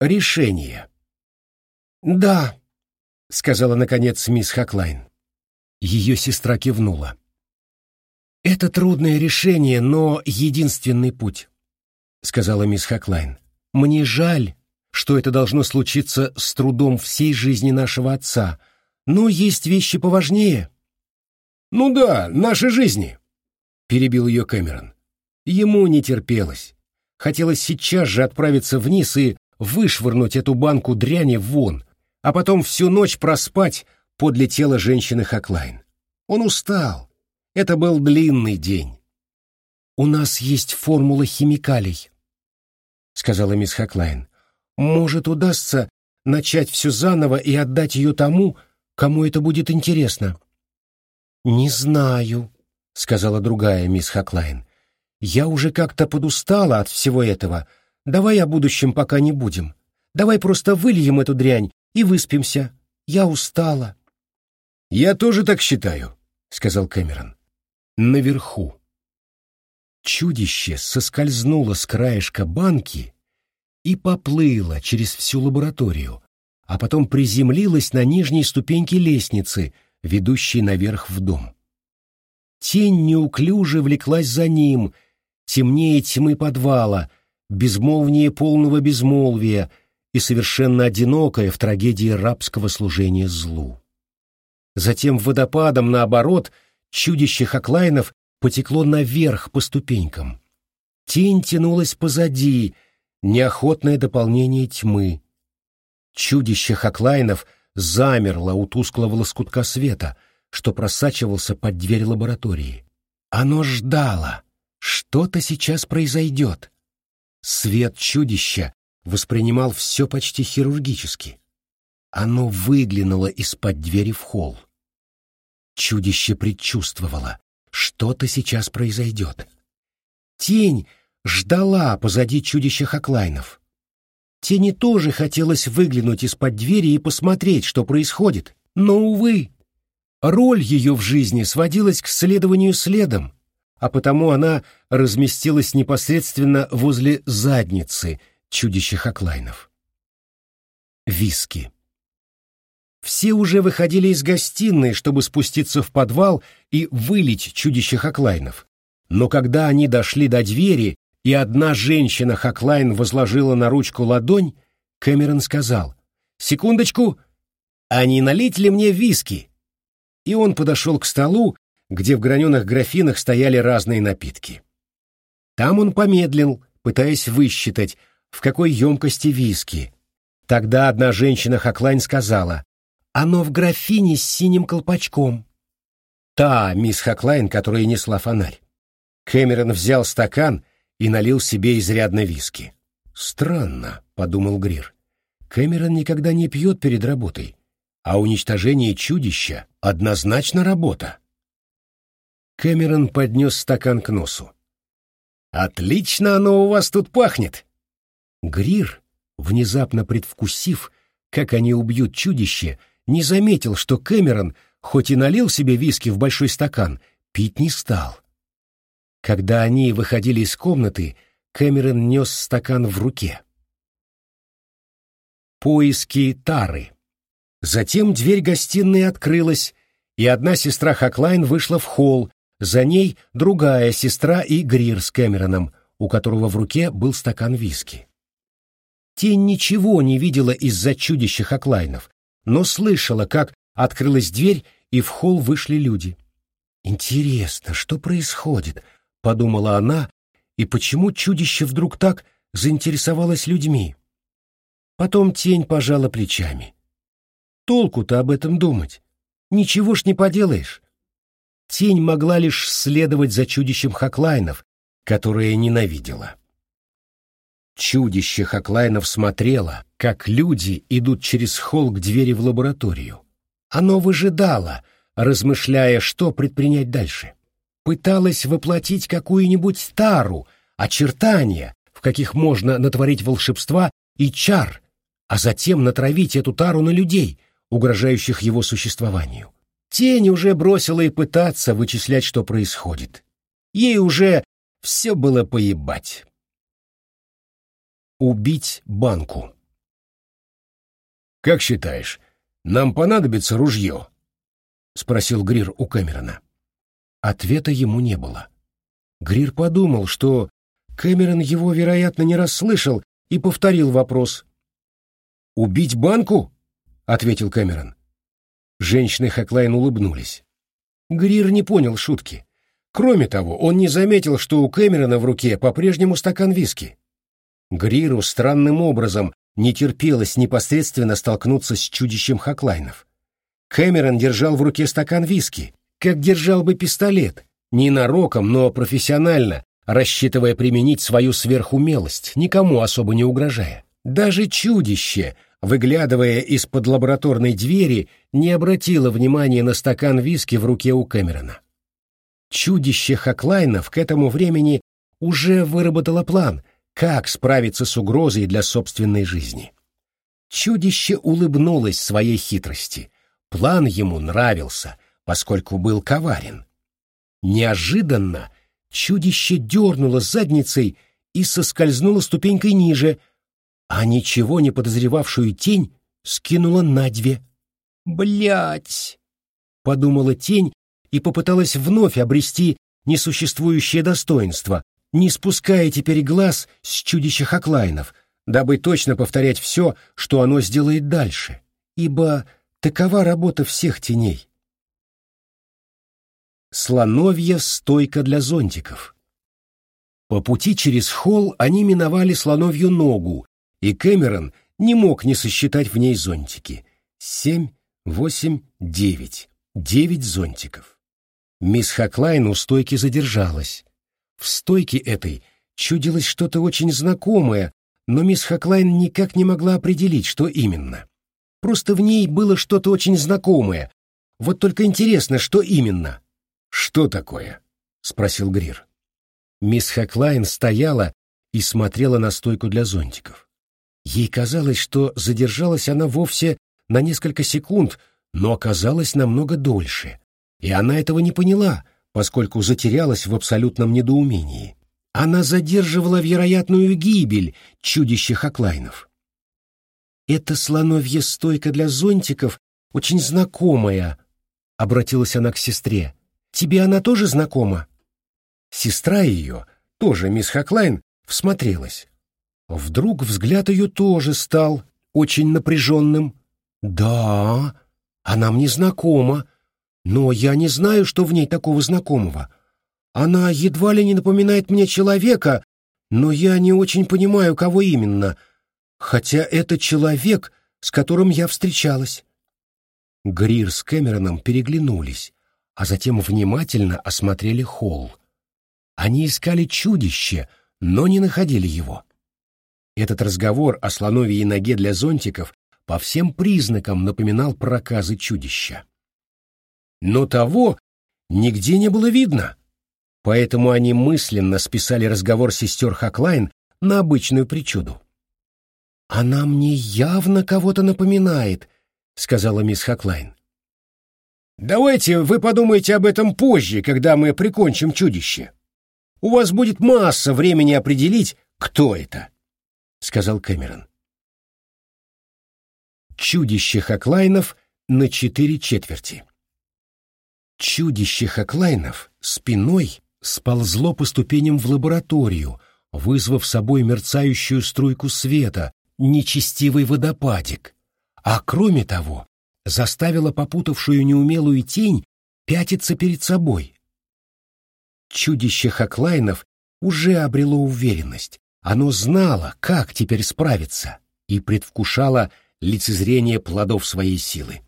Решение. «Да», — сказала, наконец, мисс Хаклайн. Ее сестра кивнула. «Это трудное решение, но единственный путь», — сказала мисс Хаклайн. «Мне жаль, что это должно случиться с трудом всей жизни нашего отца, но есть вещи поважнее». «Ну да, нашей жизни», — перебил ее Кэмерон. Ему не терпелось. Хотелось сейчас же отправиться вниз и вышвырнуть эту банку дряни вон, а потом всю ночь проспать подле тела женщины Хаклайн. Он устал. Это был длинный день. «У нас есть формула химикалей», — сказала мисс Хаклайн. «Может, удастся начать все заново и отдать ее тому, кому это будет интересно». «Не знаю», — сказала другая мисс Хаклайн. «Я уже как-то подустала от всего этого. Давай о будущем пока не будем. Давай просто выльем эту дрянь и выспимся. Я устала». «Я тоже так считаю», — сказал Кэмерон. «Наверху». Чудище соскользнуло с краешка банки и поплыло через всю лабораторию, а потом приземлилось на нижней ступеньке лестницы, ведущей наверх в дом. Тень неуклюже влеклась за ним, темнее тьмы подвала, безмолвнее полного безмолвия и совершенно одинокая в трагедии рабского служения злу. Затем водопадом, наоборот, чудище Хаклайнов потекло наверх по ступенькам. Тень тянулась позади, неохотное дополнение тьмы. Чудище Хаклайнов замерло у тусклого лоскутка света, что просачивался под дверь лаборатории. Оно ждало. Что-то сейчас произойдет. Свет чудища воспринимал все почти хирургически. Оно выглянуло из-под двери в холл. Чудище предчувствовало, что-то сейчас произойдет. Тень ждала позади чудища Хаклайнов. Тени тоже хотелось выглянуть из-под двери и посмотреть, что происходит, но, увы, роль ее в жизни сводилась к следованию следом, а потому она разместилась непосредственно возле задницы чудища Хаклайнов. Виски. Все уже выходили из гостиной, чтобы спуститься в подвал и вылить чудище Хаклайнов. Но когда они дошли до двери, и одна женщина Хаклайн возложила на ручку ладонь, Кэмерон сказал, «Секундочку, а не налить ли мне виски?» И он подошел к столу, где в граненых графинах стояли разные напитки. Там он помедлил, пытаясь высчитать, в какой емкости виски. Тогда одна женщина Хаклайн сказала, «Оно в графине с синим колпачком». Та мисс Хаклайн, которая несла фонарь. Кэмерон взял стакан и налил себе изрядно виски. «Странно», — подумал Грир. «Кэмерон никогда не пьет перед работой, а уничтожение чудища — однозначно работа». Кэмерон поднес стакан к носу. «Отлично оно у вас тут пахнет!» Грир, внезапно предвкусив, как они убьют чудище, не заметил, что Кэмерон, хоть и налил себе виски в большой стакан, пить не стал. Когда они выходили из комнаты, Кэмерон нес стакан в руке. Поиски Тары. Затем дверь гостиной открылась, и одна сестра Хаклайн вышла в холл, за ней другая сестра и Грир с Кэмероном, у которого в руке был стакан виски. Тень ничего не видела из-за чудища Хаклайнов, но слышала, как открылась дверь, и в холл вышли люди. «Интересно, что происходит?» — подумала она, и почему чудище вдруг так заинтересовалось людьми? Потом тень пожала плечами. Толку-то об этом думать. Ничего ж не поделаешь. Тень могла лишь следовать за чудищем Хаклайнов, которое ненавидела. Чудище Хаклайнов смотрело, как люди идут через холл к двери в лабораторию. Оно выжидало, размышляя, что предпринять дальше. Пыталось воплотить какую-нибудь тару, очертания, в каких можно натворить волшебства и чар, а затем натравить эту тару на людей, угрожающих его существованию. Тень уже бросила и пытаться вычислять, что происходит. Ей уже все было поебать. Убить банку. Как считаешь, нам понадобится ружье?» — спросил Грир у Кэмерона. Ответа ему не было. Грир подумал, что Кэмерон его, вероятно, не расслышал и повторил вопрос. «Убить банку?» — ответил Кэмерон. Женщины Хаклайн улыбнулись. Грир не понял шутки. Кроме того, он не заметил, что у Кэмерона в руке по-прежнему стакан виски. Гриру странным образом не терпелось непосредственно столкнуться с чудищем Хаклайнов. Кэмерон держал в руке стакан виски, как держал бы пистолет, ненароком, но профессионально, рассчитывая применить свою сверхумелость, никому особо не угрожая. Даже чудище, выглядывая из-под лабораторной двери, не обратило внимания на стакан виски в руке у Кэмерона. Чудище Хаклайнов к этому времени уже выработало план, как справиться с угрозой для собственной жизни. Чудище улыбнулось своей хитрости. План ему нравился, поскольку был коварен. Неожиданно чудище дернуло задницей и соскользнуло ступенькой ниже, а ничего не подозревавшую тень скинула на две. Блять! подумала тень и попыталась вновь обрести несуществующее достоинство, не спуская теперь глаз с чудища Хаклайнов, дабы точно повторять все, что оно сделает дальше, ибо такова работа всех теней. Слоновья стойка для зонтиков. По пути через холл они миновали слоновью ногу, и Кэмерон не мог не сосчитать в ней зонтики. Семь, восемь, девять. Девять зонтиков. Мисс Хаклайн у стойки задержалась. В стойке этой чудилось что-то очень знакомое, но мисс Хаклайн никак не могла определить, что именно. Просто в ней было что-то очень знакомое. Вот только интересно, что именно. «Что такое?» — спросил Грир. Мисс Хаклайн стояла и смотрела на стойку для зонтиков. Ей казалось, что задержалась она вовсе на несколько секунд, но оказалось намного дольше. И она этого не поняла, поскольку затерялась в абсолютном недоумении. Она задерживала вероятную гибель чудища Хаклайнов. «Это слоновья стойка для зонтиков очень знакомая», — обратилась она к сестре. «Тебе она тоже знакома?» Сестра ее, тоже мисс Хаклайн, всмотрелась. Вдруг взгляд ее тоже стал очень напряженным. «Да, она мне знакома, но я не знаю, что в ней такого знакомого. Она едва ли не напоминает мне человека, но я не очень понимаю, кого именно, хотя это человек, с которым я встречалась». Грир с Кэмероном переглянулись, а затем внимательно осмотрели холл. Они искали чудище, но не находили его. Этот разговор о слоновьей ноге для зонтиков по всем признакам напоминал проказы чудища. Но того нигде не было видно, поэтому они мысленно списали разговор сестер Хаклайн на обычную причуду. «Она мне явно кого-то напоминает», — сказала мисс Хаклайн. «Давайте вы подумаете об этом позже, когда мы прикончим чудище. У вас будет масса времени определить, кто это», — сказал Кэмерон чудище Хаклайнов на четыре четверти. Чудище Хаклайнов спиной сползло по ступеням в лабораторию, вызвав собой мерцающую струйку света, нечестивый водопадик, а кроме того заставило попутавшую неумелую тень пятиться перед собой. Чудище Хаклайнов уже обрело уверенность, оно знало, как теперь справиться, и предвкушало лицезрение плодов своей силы.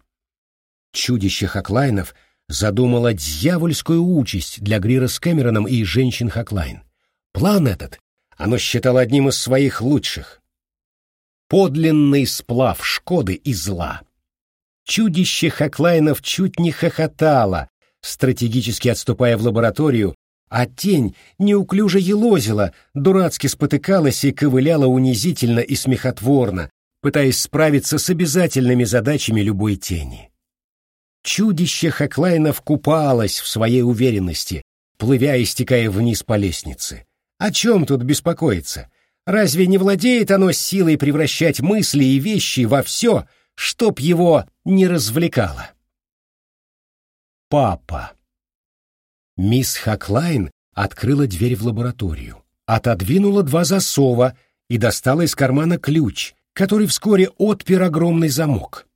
Чудище Хаклайнов задумало дьявольскую участь для Грира с Кэмероном и женщин Хаклайн. План этот оно считало одним из своих лучших. Подлинный сплав Шкоды и зла. Чудище Хаклайнов чуть не хохотало, стратегически отступая в лабораторию, а тень неуклюже елозила, дурацки спотыкалась и ковыляла унизительно и смехотворно, пытаясь справиться с обязательными задачами любой тени. Чудище Хаклайнов купалось в своей уверенности, плывя и стекая вниз по лестнице. О чем тут беспокоиться? Разве не владеет оно силой превращать мысли и вещи во все, чтоб его не развлекало. Папа. Мисс Хаклайн открыла дверь в лабораторию, отодвинула два засова и достала из кармана ключ, который вскоре отпер огромный замок.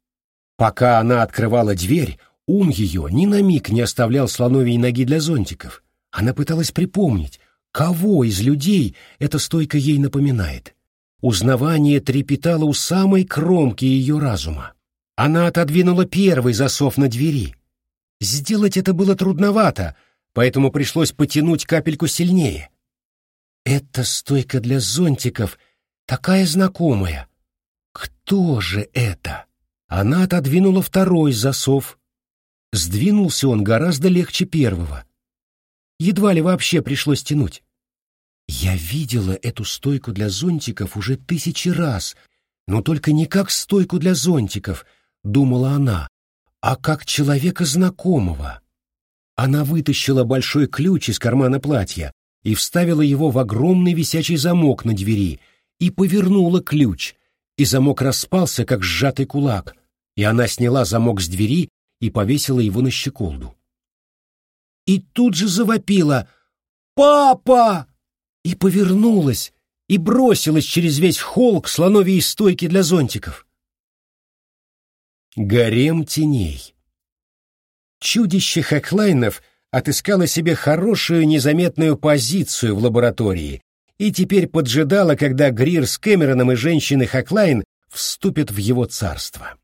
Пока она открывала дверь, ум ее ни на миг не оставлял слоновьей ноги для зонтиков. Она пыталась припомнить, кого из людей эта стойка ей напоминает. Узнавание трепетало у самой кромки ее разума. Она отодвинула первый засов на двери. Сделать это было трудновато, поэтому пришлось потянуть капельку сильнее. Эта стойка для зонтиков такая знакомая. Кто же это? Она отодвинула второй засов. Сдвинулся он гораздо легче первого. Едва ли вообще пришлось тянуть. Я видела эту стойку для зонтиков уже тысячи раз, но только не как стойку для зонтиков, думала она, а как человека знакомого. Она вытащила большой ключ из кармана платья и вставила его в огромный висячий замок на двери и повернула ключ, и замок распался, как сжатый кулак, и она сняла замок с двери и повесила его на щеколду. И тут же завопила «Папа!» и повернулась, и бросилась через весь холл к слоновьей стойке для зонтиков. Гарем теней Чудище Хэклайнов отыскало себе хорошую незаметную позицию в лаборатории и теперь поджидало, когда Грир с Кэмероном и женщины Хаклайн вступят в его царство.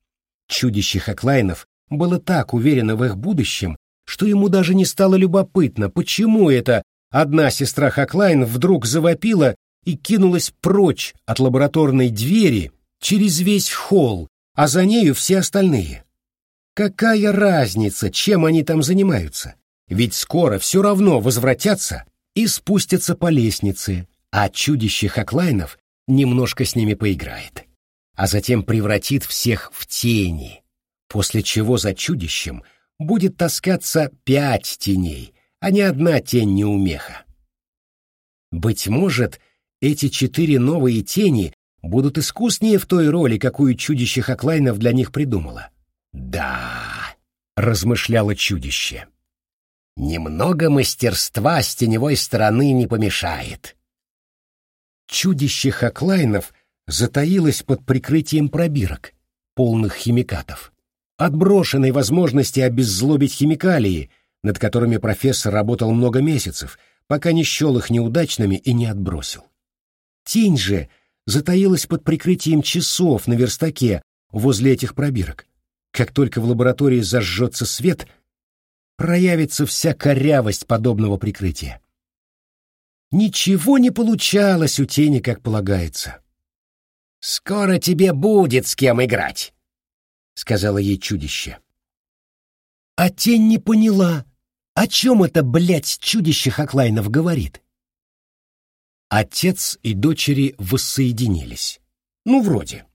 Чудище Хаклайнов было так уверено в их будущем, что ему даже не стало любопытно, почему это одна сестра Хаклайн вдруг завопила и кинулась прочь от лабораторной двери через весь холл, а за нею все остальные. Какая разница, чем они там занимаются? Ведь скоро все равно возвратятся и спустятся по лестнице, а чудище Хаклайнов немножко с ними поиграет, а затем превратит всех в тени, после чего за чудищем будет таскаться пять теней, а не одна тень неумеха. Быть может, эти четыре новые тени будут искуснее в той роли, какую чудище Хаклайнов для них придумало. «Да», — размышляло чудище, — «немного мастерства с теневой стороны не помешает». Чудище Хаклайнов затаилось под прикрытием пробирок, полных химикатов отброшенной возможности обеззлобить химикалии, над которыми профессор работал много месяцев, пока не счел их неудачными и не отбросил. Тень же затаилась под прикрытием часов на верстаке возле этих пробирок. Как только в лаборатории зажжется свет, проявится вся корявость подобного прикрытия. Ничего не получалось у тени, как полагается. «Скоро тебе будет с кем играть», — сказала ей чудище. А тень не поняла, о чем это, блядь, чудище Хаклайнов говорит. Отец и дочери воссоединились. Ну, вроде.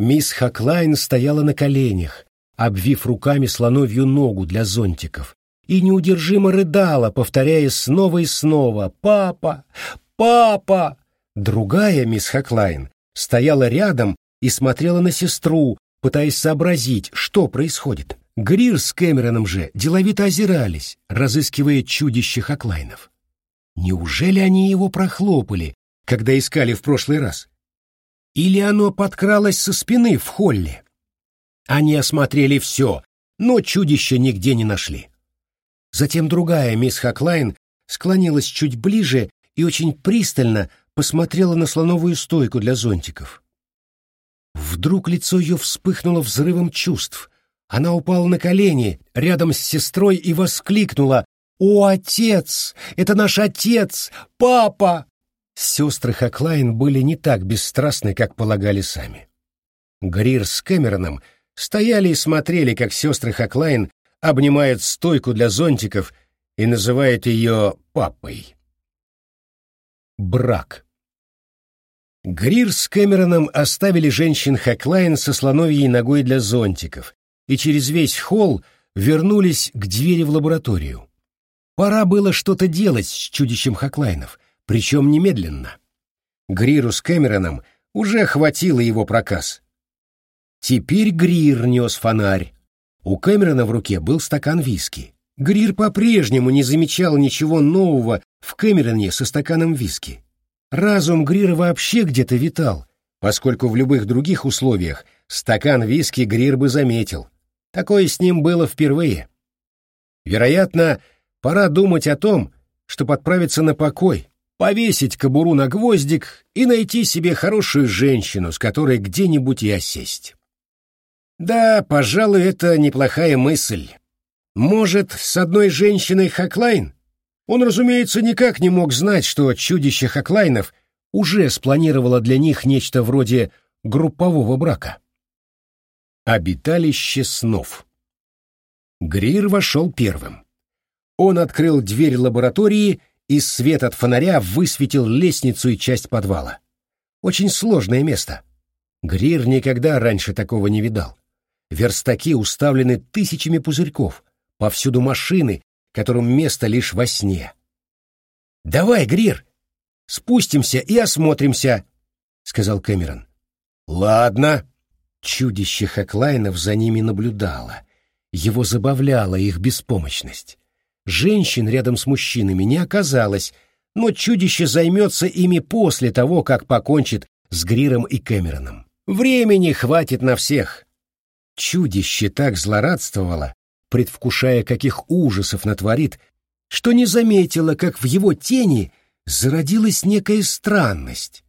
Мисс Хаклайн стояла на коленях, обвив руками слоновью ногу для зонтиков, и неудержимо рыдала, повторяя снова и снова «Папа! Папа!». Другая мисс Хаклайн стояла рядом и смотрела на сестру, пытаясь сообразить, что происходит. Грир с Кэмероном же деловито озирались, разыскивая чудище Хаклайнов. Неужели они его прохлопали, когда искали в прошлый раз? Или оно подкралось со спины в холле? Они осмотрели все, но чудища нигде не нашли. Затем другая мисс Хаклайн склонилась чуть ближе и очень пристально посмотрела на слоновую стойку для зонтиков. Вдруг лицо ее вспыхнуло взрывом чувств. Она упала на колени рядом с сестрой и воскликнула «О, отец! Это наш отец! Папа!» Сестры Хаклайн были не так бесстрастны, как полагали сами. Грир с Кэмероном стояли и смотрели, как сестры Хаклайн обнимают стойку для зонтиков и называют ее папой. Брак. Грир с Кэмероном оставили женщин Хэклайн со слоновьей ногой для зонтиков и через весь холл вернулись к двери в лабораторию. Пора было что-то делать с чудищем Хаклайнов, причем немедленно. Гриру с Кэмероном уже хватило его проказ. Теперь Грир нес фонарь. У Кэмерона в руке был стакан виски. Грир по-прежнему не замечал ничего нового в Кэмероне со стаканом виски. Разум Грира вообще где-то витал, поскольку в любых других условиях стакан виски Грир бы заметил. Такое с ним было впервые. Вероятно, пора думать о том, чтобы отправиться на покой, повесить кобуру на гвоздик и найти себе хорошую женщину, с которой где-нибудь и осесть. Да, пожалуй, это неплохая мысль. Может, с одной женщиной Хаклайн? Он, разумеется, никак не мог знать, что чудище Хаклайнов уже спланировало для них нечто вроде группового брака. Обиталище снов. Грир вошел первым. Он открыл дверь лаборатории, и свет от фонаря высветил лестницу и часть подвала. Очень сложное место. Грир никогда раньше такого не видал. Верстаки уставлены тысячами пузырьков, повсюду машины, которым место лишь во сне. «Давай, Грир, спустимся и осмотримся», — сказал Кэмерон. «Ладно». Чудище Хаклайнов за ними наблюдало. Его забавляла их беспомощность. Женщин рядом с мужчинами не оказалось, но чудище займется ими после того, как покончит с Гриром и Кэмероном. Времени хватит на всех. Чудище так злорадствовало, предвкушая, каких ужасов натворит, что не заметила, как в его тени зародилась некая странность.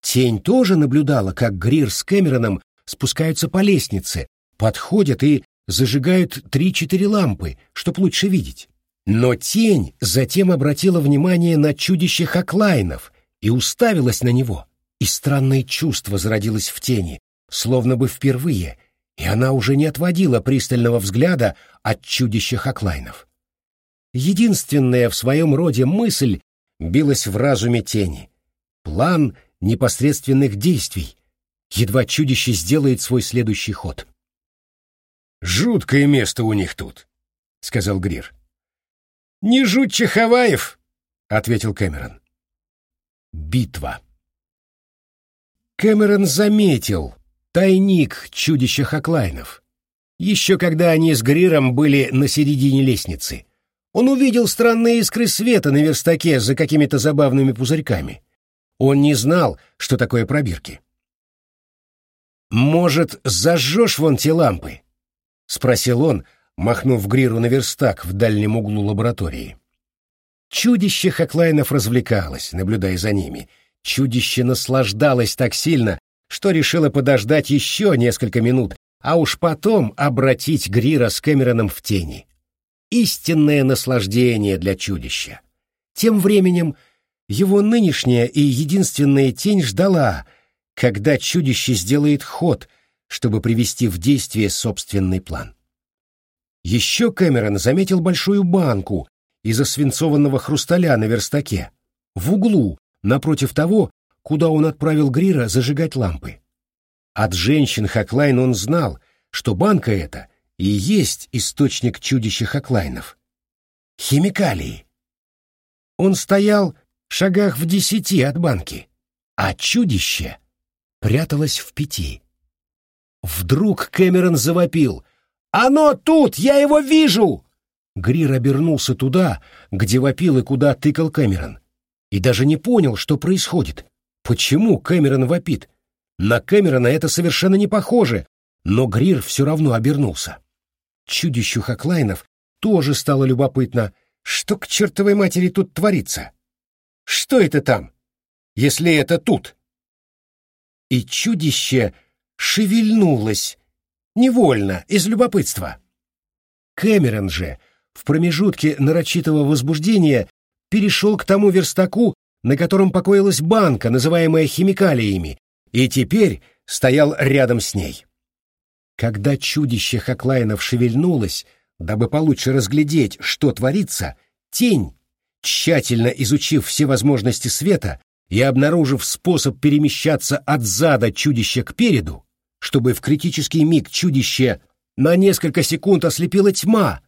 Тень тоже наблюдала, как Грир с Кэмероном спускаются по лестнице, подходят и зажигают три-четыре лампы, чтоб лучше видеть. Но тень затем обратила внимание на чудище Хаклайнов и уставилась на него, и странное чувство зародилось в тени, словно бы впервые, и она уже не отводила пристального взгляда от чудища Хаклайнов. Единственная в своем роде мысль билась в разуме тени. План непосредственных действий. Едва чудище сделает свой следующий ход. «Жуткое место у них тут», — сказал Грир. «Не жуть Хаваев», — ответил Кэмерон. Битва. Кэмерон заметил, Тайник чудища Хаклайнов. Еще когда они с Гриром были на середине лестницы. Он увидел странные искры света на верстаке за какими-то забавными пузырьками. Он не знал, что такое пробирки. «Может, зажжешь вон те лампы?» — спросил он, махнув Гриру на верстак в дальнем углу лаборатории. Чудище Хаклайнов развлекалось, наблюдая за ними. Чудище наслаждалось так сильно, что решила подождать еще несколько минут, а уж потом обратить Грира с Кэмероном в тени. Истинное наслаждение для чудища. Тем временем его нынешняя и единственная тень ждала, когда чудище сделает ход, чтобы привести в действие собственный план. Еще Кэмерон заметил большую банку из освинцованного хрусталя на верстаке, в углу, напротив того, куда он отправил Грира зажигать лампы. От женщин Хаклайн он знал, что банка эта и есть источник чудища Хаклайнов. Химикалии. Он стоял в шагах в десяти от банки, а чудище пряталось в пяти. Вдруг Кэмерон завопил. «Оно тут! Я его вижу!» Грир обернулся туда, где вопил и куда тыкал Кэмерон, и даже не понял, что происходит. Почему Кэмерон вопит? На Кэмерона это совершенно не похоже, но Грир все равно обернулся. Чудищу Хаклайнов тоже стало любопытно, что к чертовой матери тут творится. Что это там, если это тут? И чудище шевельнулось, невольно, из любопытства. Кэмерон же в промежутке нарочитого возбуждения перешел к тому верстаку, на котором покоилась банка, называемая химикалиями, и теперь стоял рядом с ней. Когда чудище Хаклайнов шевельнулось, дабы получше разглядеть, что творится, тень, тщательно изучив все возможности света и обнаружив способ перемещаться от зада чудища к переду, чтобы в критический миг чудище на несколько секунд ослепила тьма,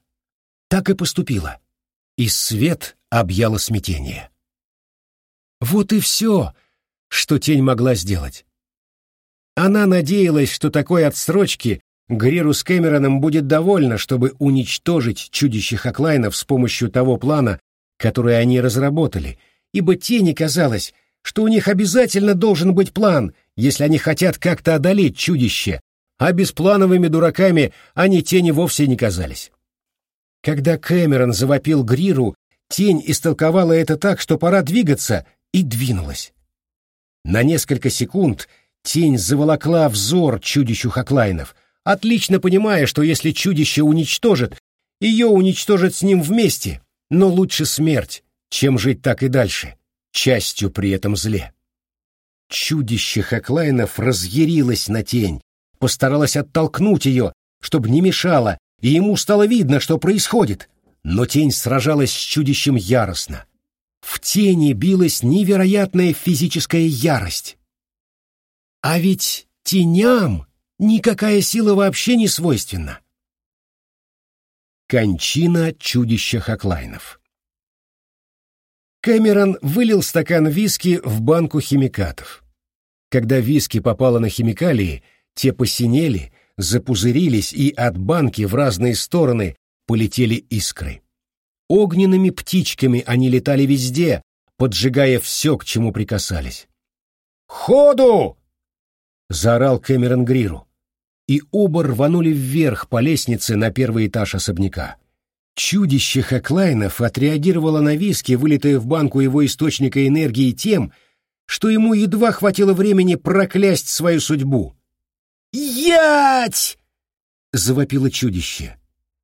так и поступила, и свет объяло смятение. Вот и все, что тень могла сделать. Она надеялась, что такой отсрочки Гриру с Кэмероном будет довольно, чтобы уничтожить чудище Хаклайнов с помощью того плана, который они разработали, ибо тени казалось, что у них обязательно должен быть план, если они хотят как-то одолеть чудище, а бесплановыми дураками они тени вовсе не казались. Когда Кэмерон завопил Гриру, тень истолковала это так, что пора двигаться, и двинулась. На несколько секунд тень заволокла взор чудищу Хаклайнов, отлично понимая, что если чудище уничтожит, ее уничтожат с ним вместе, но лучше смерть, чем жить так и дальше, частью при этом зле. Чудище Хаклайнов разъярилось на тень, постаралась оттолкнуть ее, чтобы не мешала, и ему стало видно, что происходит. Но тень сражалась с чудищем яростно. В тени билась невероятная физическая ярость. А ведь теням никакая сила вообще не свойственна. Кончина чудища Хаклайнов Кэмерон вылил стакан виски в банку химикатов. Когда виски попало на химикалии, те посинели, запузырились, и от банки в разные стороны полетели искры. Огненными птичками они летали везде, поджигая все, к чему прикасались. «Ходу!» — заорал Кэмерон Гриру. И оба рванули вверх по лестнице на первый этаж особняка. Чудище Хаклайнов отреагировало на виски, вылитое в банку его источника энергии тем, что ему едва хватило времени проклясть свою судьбу. «Ять!» — завопило чудище.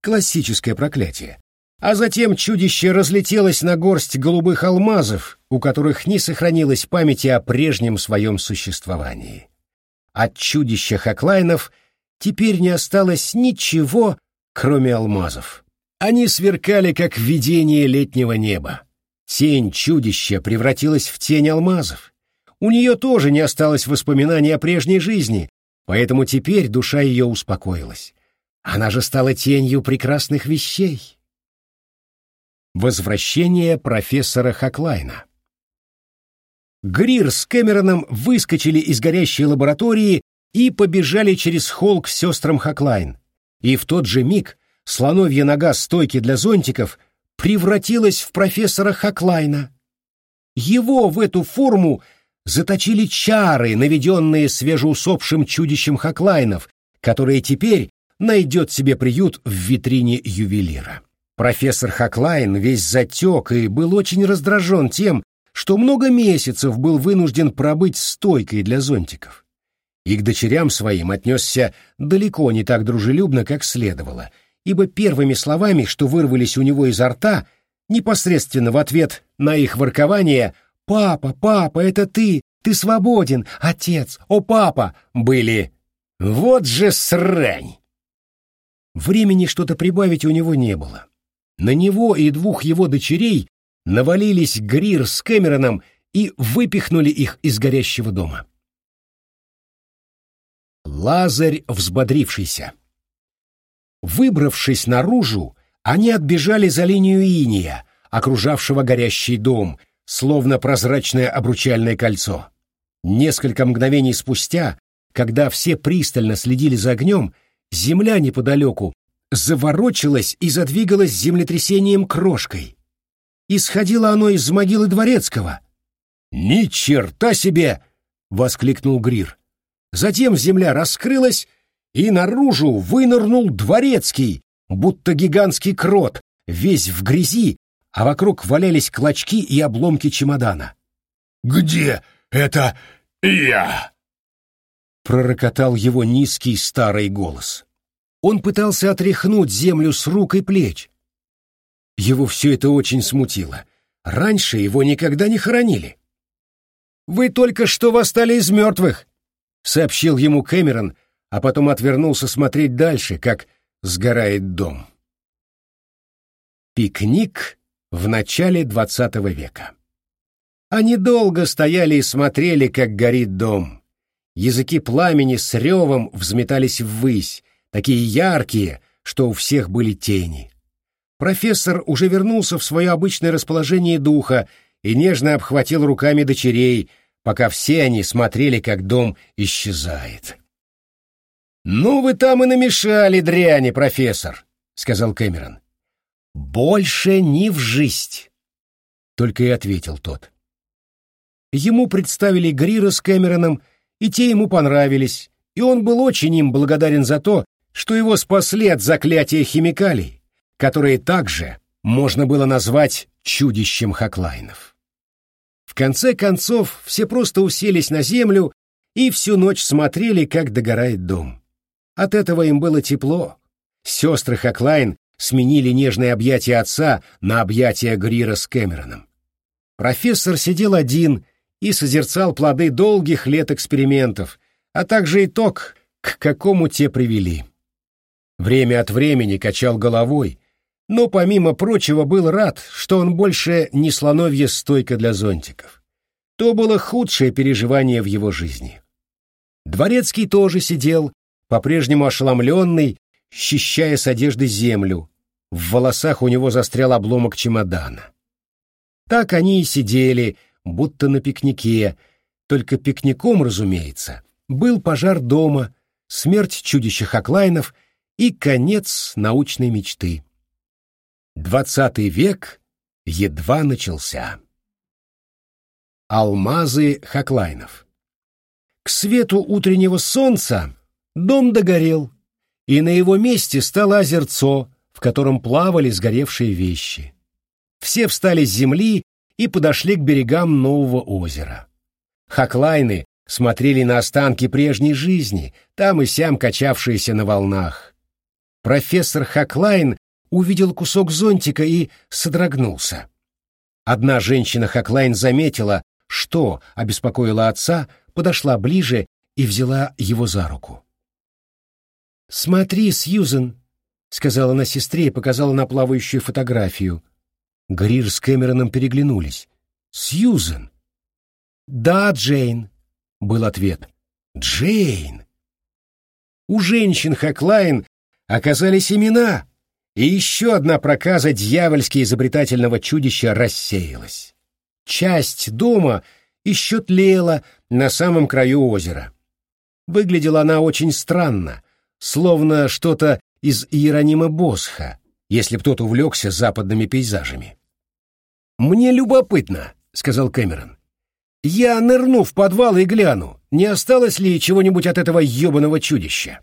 Классическое проклятие. А затем чудище разлетелось на горсть голубых алмазов, у которых не сохранилось памяти о прежнем своем существовании. От чудища Хаклайнов теперь не осталось ничего, кроме алмазов. Они сверкали, как видение летнего неба. Тень чудища превратилась в тень алмазов. У нее тоже не осталось воспоминаний о прежней жизни, поэтому теперь душа ее успокоилась. Она же стала тенью прекрасных вещей. Возвращение профессора Хаклайна Грир с Кэмероном выскочили из горящей лаборатории и побежали через холл к сестрам Хаклайн. И в тот же миг слоновья нога стойки для зонтиков превратилась в профессора Хаклайна. Его в эту форму заточили чары, наведенные свежеусопшим чудищем Хаклайнов, которое теперь найдет себе приют в витрине ювелира. Профессор Хаклайн весь затек и был очень раздражен тем, что много месяцев был вынужден пробыть стойкой для зонтиков. И к дочерям своим отнесся далеко не так дружелюбно, как следовало, ибо первыми словами, что вырвались у него изо рта, непосредственно в ответ на их воркование «Папа, папа, это ты! Ты свободен! Отец! О, папа!» были «Вот же срань!» Времени что-то прибавить у него не было. На него и двух его дочерей навалились Грир с Кэмероном и выпихнули их из горящего дома. Лазарь взбодрившийся. Выбравшись наружу, они отбежали за линию иния, окружавшего горящий дом, словно прозрачное обручальное кольцо. Несколько мгновений спустя, когда все пристально следили за огнем, земля неподалеку заворочилось и задвигалось землетрясением крошкой. Исходило оно из могилы дворецкого. «Ни черта себе!» — воскликнул Грир. Затем земля раскрылась, и наружу вынырнул дворецкий, будто гигантский крот, весь в грязи, а вокруг валялись клочки и обломки чемодана. «Где это я?» — пророкотал его низкий старый голос. Он пытался отряхнуть землю с рук и плеч. Его все это очень смутило. Раньше его никогда не хоронили. «Вы только что восстали из мертвых», — сообщил ему Кэмерон, а потом отвернулся смотреть дальше, как сгорает дом. Пикник в начале двадцатого века. Они долго стояли и смотрели, как горит дом. Языки пламени с ревом взметались ввысь, такие яркие, что у всех были тени. Профессор уже вернулся в свое обычное расположение духа и нежно обхватил руками дочерей, пока все они смотрели, как дом исчезает. «Ну вы там и намешали дряни, профессор», — сказал Кэмерон. «Больше не в жизнь», — только и ответил тот. Ему представили Грира с Кэмероном, и те ему понравились, и он был очень им благодарен за то, что его спасли от заклятия химикалий, которые также можно было назвать чудищем Хаклайнов. В конце концов, все просто уселись на землю и всю ночь смотрели, как догорает дом. От этого им было тепло. Сестры Хаклайн сменили нежные объятия отца на объятия Грира с Кэмероном. Профессор сидел один и созерцал плоды долгих лет экспериментов, а также итог, к какому те привели. Время от времени качал головой, но помимо прочего был рад, что он больше не слоновья стойка для зонтиков. То было худшее переживание в его жизни. Дворецкий тоже сидел, по-прежнему ошеломленный, счищая с одежды землю. В волосах у него застрял обломок чемодана. Так они и сидели, будто на пикнике, только пикником, разумеется, был пожар дома, смерть чудища Хаклайнов и конец научной мечты. Двадцатый век едва начался. Алмазы Хаклайнов К свету утреннего солнца дом догорел, и на его месте стало озерцо, в котором плавали сгоревшие вещи. Все встали с земли и подошли к берегам нового озера. Хаклайны смотрели на останки прежней жизни, там и сям качавшиеся на волнах. Профессор Хаклайн увидел кусок зонтика и содрогнулся. Одна женщина Хаклайн заметила, что обеспокоила отца, подошла ближе и взяла его за руку. «Смотри, Сьюзен», — сказала она сестре и показала на плавающую фотографию. Грир с Кэмероном переглянулись. «Сьюзен?» «Да, Джейн», — был ответ. «Джейн!» У женщин Хаклайн оказались имена, и еще одна проказа дьявольски изобретательного чудища рассеялась. Часть дома еще тлела на самом краю озера. Выглядела она очень странно, словно что-то из Иеронима Босха, если кто-то увлекся западными пейзажами. «Мне любопытно», — сказал Кэмерон. «Я нырну в подвал и гляну, не осталось ли чего-нибудь от этого ебаного чудища».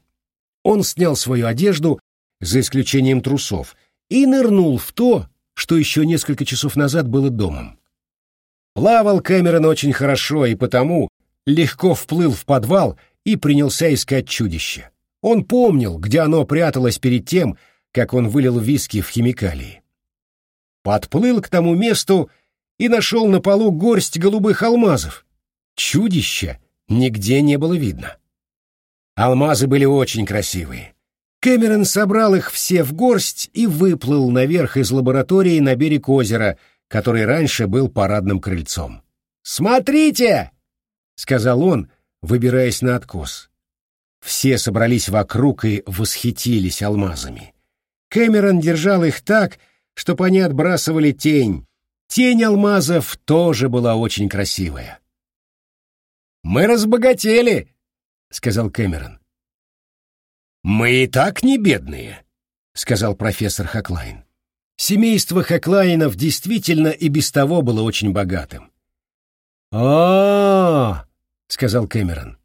Он снял свою одежду, за исключением трусов, и нырнул в то, что еще несколько часов назад было домом. Плавал Кэмерон очень хорошо и потому легко вплыл в подвал и принялся искать чудище. Он помнил, где оно пряталось перед тем, как он вылил виски в химикалии подплыл к тому месту и нашел на полу горсть голубых алмазов. Чудища нигде не было видно. Алмазы были очень красивые. Кэмерон собрал их все в горсть и выплыл наверх из лаборатории на берег озера, который раньше был парадным крыльцом. «Смотрите!» — сказал он, выбираясь на откос. Все собрались вокруг и восхитились алмазами. Кэмерон держал их так, чтоб они отбрасывали тень. Тень алмазов тоже была очень красивая. «Мы разбогатели», — сказал Кэмерон. «Мы и так не бедные», — сказал профессор Хаклайн. Семейство Хаклайнов действительно и без того было очень богатым. «О, — сказал Кэмерон.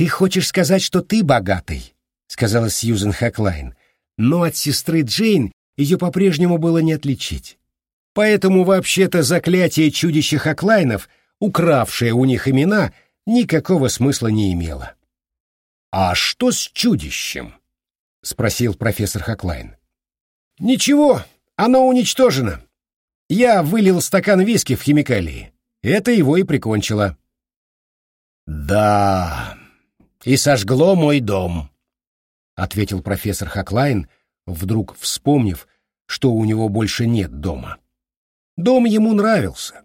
«Ты хочешь сказать, что ты богатый?» — сказала Сьюзен Хаклайн. Но от сестры Джейн ее по-прежнему было не отличить. Поэтому вообще-то заклятие чудища Хаклайнов, укравшее у них имена, никакого смысла не имело. «А что с чудищем?» — спросил профессор Хаклайн. «Ничего, оно уничтожено. Я вылил стакан виски в химикалии. Это его и прикончило». «Да, и сожгло мой дом», — ответил профессор Хаклайн, вдруг вспомнив, что у него больше нет дома. Дом ему нравился.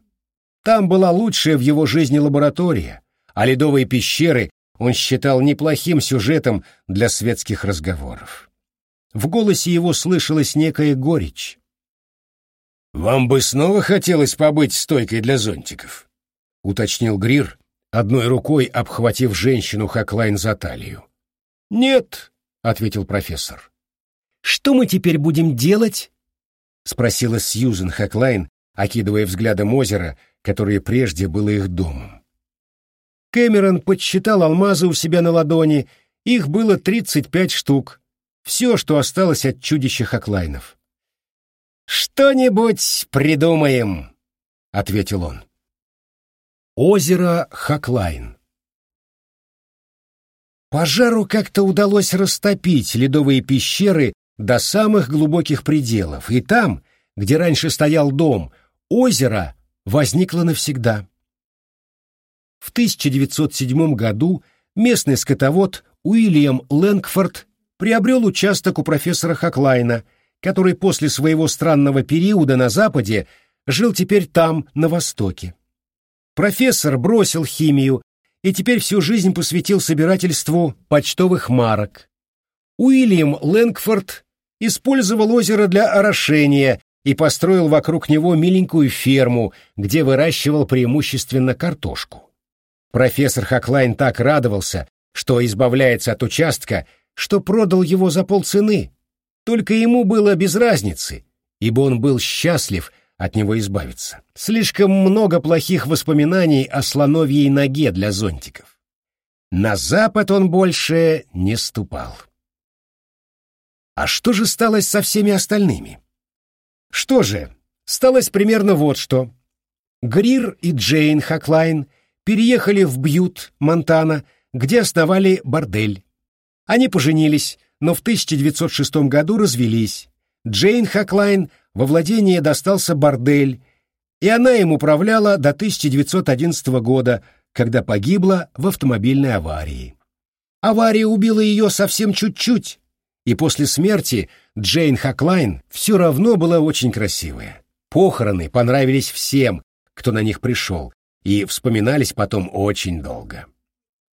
Там была лучшая в его жизни лаборатория, а ледовые пещеры он считал неплохим сюжетом для светских разговоров. В голосе его слышалась некая горечь. «Вам бы снова хотелось побыть стойкой для зонтиков?» уточнил Грир, одной рукой обхватив женщину Хаклайн за талию. «Нет», — ответил профессор. «Что мы теперь будем делать?» — спросила Сьюзен Хаклайн, окидывая взглядом озеро, которое прежде было их домом. Кэмерон подсчитал алмазы у себя на ладони, их было тридцать пять штук. Все, что осталось от чудища Хаклайнов. «Что-нибудь придумаем», — ответил он. Озеро Хаклайн Пожару как-то удалось растопить ледовые пещеры до самых глубоких пределов, и там, где раньше стоял дом, озеро возникло навсегда. В 1907 году местный скотовод Уильям Лэнгфорд приобрел участок у профессора Хаклайна, который после своего странного периода на Западе жил теперь там, на Востоке. Профессор бросил химию и теперь всю жизнь посвятил собирательству почтовых марок. Уильям Лэнгфорд использовал озеро для орошения и построил вокруг него миленькую ферму, где выращивал преимущественно картошку. Профессор Хаклайн так радовался, что избавляется от участка, что продал его за полцены. Только ему было без разницы, ибо он был счастлив от него избавиться. Слишком много плохих воспоминаний о слоновьей ноге для зонтиков. На запад он больше не ступал. А что же стало со всеми остальными? Что же, сталось примерно вот что. Грир и Джейн Хаклайн переехали в Бьют, Монтана, где основали бордель. Они поженились, но в 1906 году развелись. Джейн Хаклайн во владение достался бордель, и она им управляла до 1911 года, когда погибла в автомобильной аварии. Авария убила ее совсем чуть-чуть, и после смерти Джейн Хаклайн все равно была очень красивая. Похороны понравились всем, кто на них пришел, и вспоминались потом очень долго.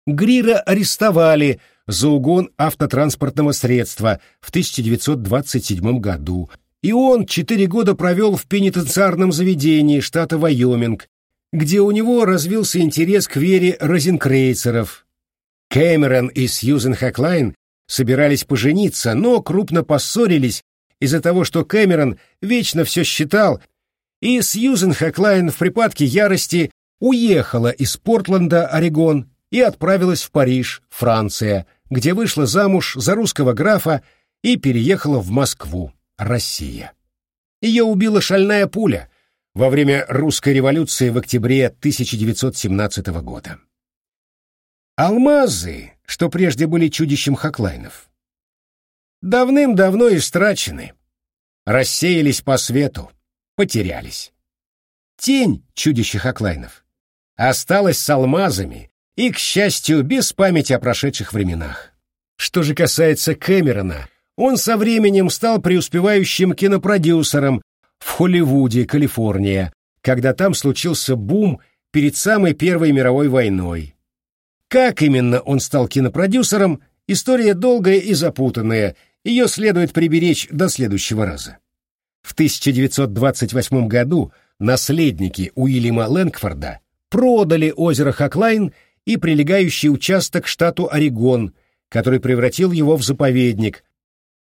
Грира арестовали за угон автотранспортного средства в 1927 году, и он четыре года провел в пенитенциарном заведении штата Вайоминг, где у него развился интерес к вере розенкрейцеров. Кэмерон и Сьюзен Хаклайн собирались пожениться, но крупно поссорились из-за того, что Кэмерон вечно все считал, и Сьюзен Хаклайн в припадке ярости уехала из Портленда, Орегон, и отправилась в Париж, Франция, где вышла замуж за русского графа и переехала в Москву, Россия. Ее убила шальная пуля во время русской революции в октябре 1917 года. Алмазы, что прежде были чудищем Хаклайнов, давным-давно истрачены, рассеялись по свету, потерялись. Тень чудища Хаклайнов осталась с алмазами и, к счастью, без памяти о прошедших временах. Что же касается Кэмерона, он со временем стал преуспевающим кинопродюсером в Холливуде, Калифорния, когда там случился бум перед самой Первой мировой войной. Как именно он стал кинопродюсером, история долгая и запутанная, ее следует приберечь до следующего раза. В 1928 году наследники Уильяма Лэнгфорда продали озеро Хаклайн и прилегающий участок штату Орегон, который превратил его в заповедник.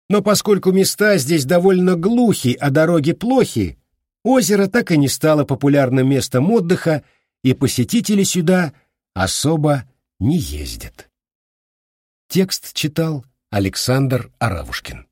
Но поскольку места здесь довольно глухи, а дороги плохи, озеро так и не стало популярным местом отдыха, и посетители сюда особо не ездят. Текст читал Александр Аравушкин.